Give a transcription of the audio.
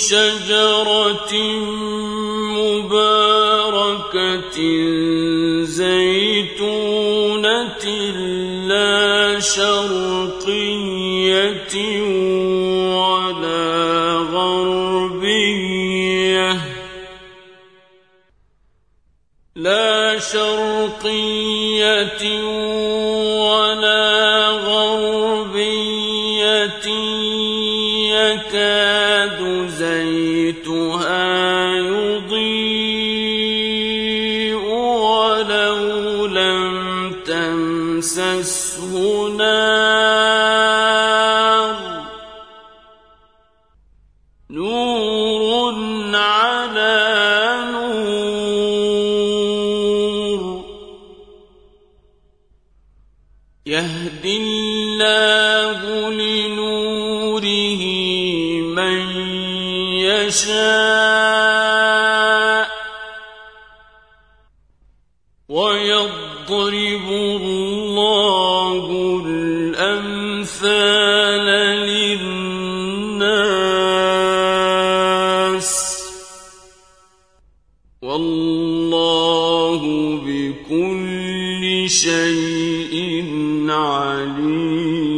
شجرة مباركة زيتونة لا شرقية ولا غربية. لا شرقية ولا غربية. زيتها يضيء ولو لم تمسسه نار نور على نور يهدي الله لنوره من يشاء ويضرب الله الأمثال للناس والله بكل شيء عليم